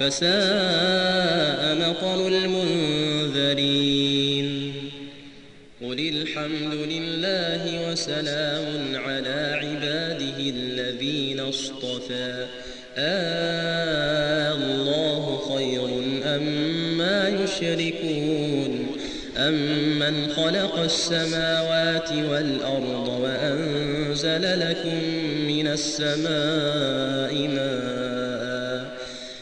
فساء مطر المنذرين. قل الحمد لله وسلام على عباده الذين اصطفى. آه الله خير أما أم يشركون؟ أمن خلق السماوات والأرض وأنزل لكم من السماء ماء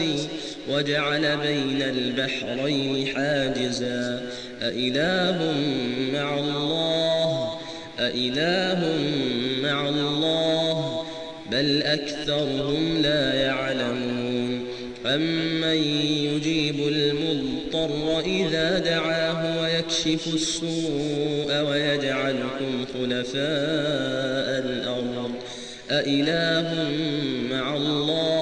رواسي وجعل بين البحرين حاجزا. أإله مع الله أإله مع الله بل أكثرهم لا يعلمون. أمن يجيب المضطر إذا دعاه ويكشف السوء ويجعلكم خلفاء الأرض. أإله مع الله